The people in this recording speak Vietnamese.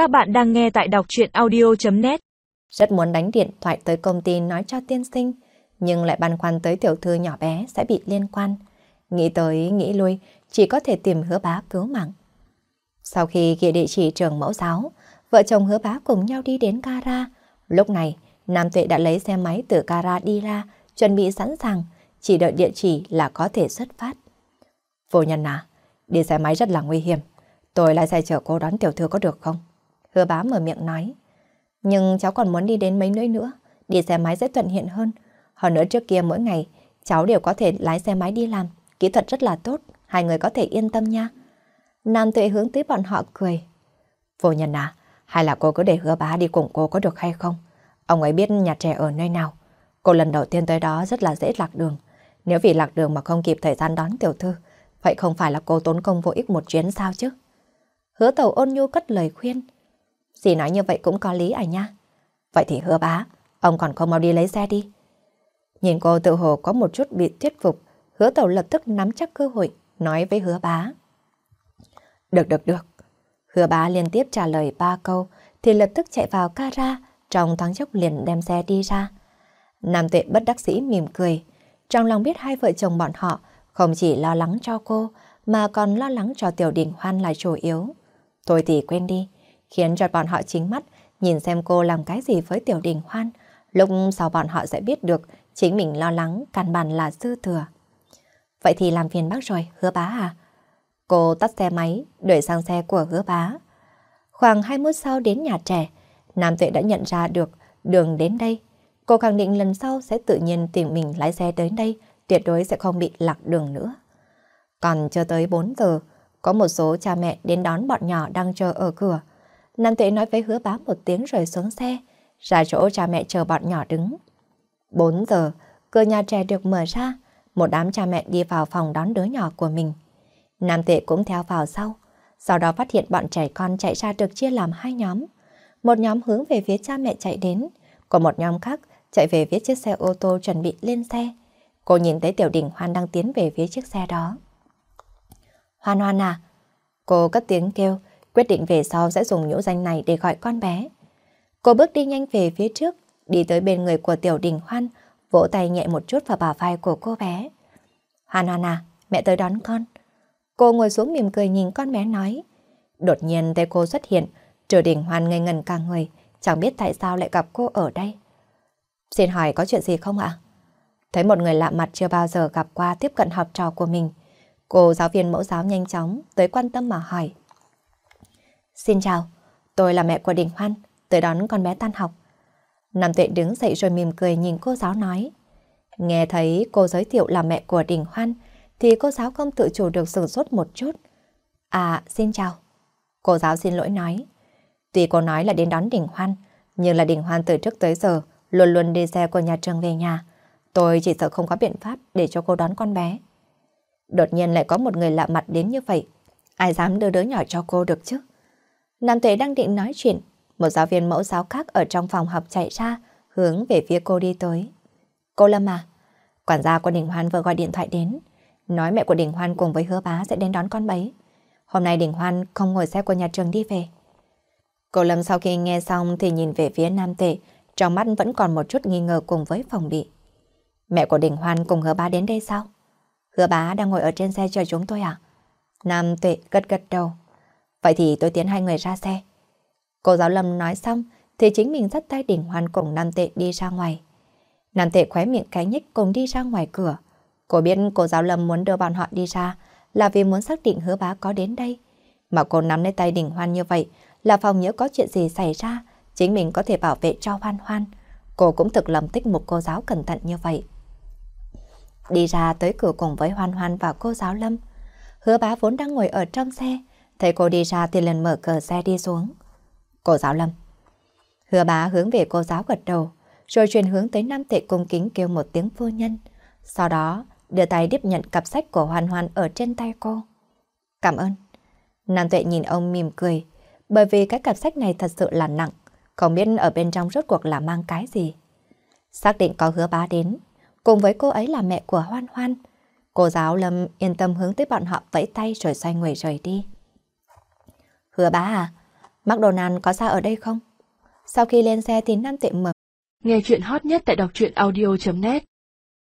Các bạn đang nghe tại đọc chuyện audio.net Rất muốn đánh điện thoại tới công ty nói cho tiên sinh, nhưng lại băn khoăn tới tiểu thư nhỏ bé sẽ bị liên quan. Nghĩ tới, nghĩ lui, chỉ có thể tìm hứa bá cứu mạng. Sau khi ghi địa chỉ trường mẫu giáo, vợ chồng hứa bá cùng nhau đi đến gara. Lúc này, Nam Tuệ đã lấy xe máy từ gara đi ra, chuẩn bị sẵn sàng, chỉ đợi địa chỉ là có thể xuất phát. Vô nhân à, đi xe máy rất là nguy hiểm. Tôi lái xe chở cô đón tiểu thư có được không? Hứa bá mở miệng nói. Nhưng cháu còn muốn đi đến mấy nơi nữa, đi xe máy sẽ thuận hiện hơn. Hơn nữa trước kia mỗi ngày, cháu đều có thể lái xe máy đi làm, kỹ thuật rất là tốt, hai người có thể yên tâm nha. Nam tuệ hướng tới bọn họ cười. Vô nhân à, hay là cô cứ để hứa bá đi cùng cô có được hay không? Ông ấy biết nhà trẻ ở nơi nào. Cô lần đầu tiên tới đó rất là dễ lạc đường. Nếu vì lạc đường mà không kịp thời gian đón tiểu thư, vậy không phải là cô tốn công vô ích một chuyến sao chứ? Hứa tàu ôn nhu cất lời khuyên. Dì nói như vậy cũng có lý à nha. Vậy thì hứa bá, ông còn không mau đi lấy xe đi. Nhìn cô tự hồ có một chút bị thuyết phục, hứa tàu lập tức nắm chắc cơ hội, nói với hứa bá. Được được được. Hứa bá liên tiếp trả lời ba câu, thì lập tức chạy vào cara, trong thoáng chốc liền đem xe đi ra. Nam tuệ bất đắc sĩ mỉm cười, trong lòng biết hai vợ chồng bọn họ không chỉ lo lắng cho cô, mà còn lo lắng cho tiểu đình hoan là chủ yếu. Thôi thì quên đi, khiến cho bọn họ chính mắt nhìn xem cô làm cái gì với tiểu đình hoan. Lúc sau bọn họ sẽ biết được chính mình lo lắng căn bản là dư thừa. Vậy thì làm phiền bác rồi, hứa bá à? Cô tắt xe máy, đuổi sang xe của hứa bá. Khoảng 20 sau đến nhà trẻ, Nam Tuệ đã nhận ra được đường đến đây. Cô khẳng định lần sau sẽ tự nhiên tìm mình lái xe tới đây, tuyệt đối sẽ không bị lạc đường nữa. Còn chưa tới 4 giờ, có một số cha mẹ đến đón bọn nhỏ đang chờ ở cửa. Nam Tuệ nói với hứa bá một tiếng rồi xuống xe, ra chỗ cha mẹ chờ bọn nhỏ đứng. 4 giờ, cửa nhà trẻ được mở ra, một đám cha mẹ đi vào phòng đón đứa nhỏ của mình. Nam Tuệ cũng theo vào sau, sau đó phát hiện bọn trẻ con chạy ra được chia làm hai nhóm. Một nhóm hướng về phía cha mẹ chạy đến, còn một nhóm khác chạy về phía chiếc xe ô tô chuẩn bị lên xe. Cô nhìn thấy Tiểu Đình Hoan đang tiến về phía chiếc xe đó. Hoan Hoan à? Cô cất tiếng kêu, quyết định về sau sẽ dùng nhũ danh này để gọi con bé. Cô bước đi nhanh về phía trước, đi tới bên người của Tiểu Đình Hoan, vỗ tay nhẹ một chút vào bả vai của cô bé. Hoan Hoan à, mẹ tới đón con. Cô ngồi xuống mỉm cười nhìn con bé nói. Đột nhiên thấy cô xuất hiện, Trừ Đình Hoan ngây ngần cả người, chẳng biết tại sao lại gặp cô ở đây. Xin hỏi có chuyện gì không ạ? Thấy một người lạ mặt chưa bao giờ gặp qua tiếp cận học trò của mình, cô giáo viên mẫu giáo nhanh chóng tới quan tâm mà hỏi. Xin chào, tôi là mẹ của Đình Hoan, tới đón con bé tan học. Nam Tuệ đứng dậy rồi mỉm cười nhìn cô giáo nói. Nghe thấy cô giới thiệu là mẹ của Đình Hoan, thì cô giáo không tự chủ được sửng sốt một chút. À, xin chào. Cô giáo xin lỗi nói. Tuy cô nói là đến đón Đình Hoan, nhưng là Đình Hoan từ trước tới giờ luôn luôn đi xe của nhà trường về nhà. Tôi chỉ sợ không có biện pháp để cho cô đón con bé. Đột nhiên lại có một người lạ mặt đến như vậy. Ai dám đưa đứa nhỏ cho cô được chứ? Nam Tuệ đang định nói chuyện, một giáo viên mẫu giáo khác ở trong phòng học chạy ra, hướng về phía cô đi tới. Cô Lâm à? Quản gia của Đình Hoan vừa gọi điện thoại đến, nói mẹ của Đình Hoan cùng với hứa bá sẽ đến đón con bấy. Hôm nay Đình Hoan không ngồi xe của nhà trường đi về. Cô Lâm sau khi nghe xong thì nhìn về phía Nam Tệ, trong mắt vẫn còn một chút nghi ngờ cùng với phòng bị. Mẹ của Đình Hoan cùng hứa bá đến đây sao? Hứa bá đang ngồi ở trên xe chờ chúng tôi à? Nam Tuệ gật gật đầu. Vậy thì tôi tiến hai người ra xe. Cô giáo Lâm nói xong thì chính mình dắt tay đỉnh Hoan cùng Nam Tệ đi ra ngoài. Nam Tệ khóe miệng cái nhích cùng đi ra ngoài cửa. Cô biết cô giáo Lâm muốn đưa bọn họ đi ra là vì muốn xác định hứa bá có đến đây. Mà cô nắm lấy tay đỉnh Hoan như vậy là phòng nhớ có chuyện gì xảy ra, chính mình có thể bảo vệ cho Hoan Hoan. Cô cũng thực lầm tích một cô giáo cẩn thận như vậy. Đi ra tới cửa cùng với Hoan Hoan và cô giáo Lâm. Hứa bá vốn đang ngồi ở trong xe, thấy cô đi ra thì lần mở cửa xe đi xuống. Cô giáo Lâm. Hứa bá hướng về cô giáo gật đầu, rồi chuyển hướng tới Nam Tệ cung kính kêu một tiếng phu nhân. Sau đó, đưa tay tiếp nhận cặp sách của hoàn hoàn ở trên tay cô. Cảm ơn. Nam Tuệ nhìn ông mỉm cười, bởi vì cái cặp sách này thật sự là nặng, không biết ở bên trong rốt cuộc là mang cái gì. Xác định có hứa bá đến, cùng với cô ấy là mẹ của Hoan Hoan. Cô giáo Lâm yên tâm hướng tới bọn họ vẫy tay rồi xoay người rời đi. Hứa bá à, McDonald có ra ở đây không? Sau khi lên xe thì Nam Tịnh mở. Nghe chuyện hot nhất tại đọc truyện audio.net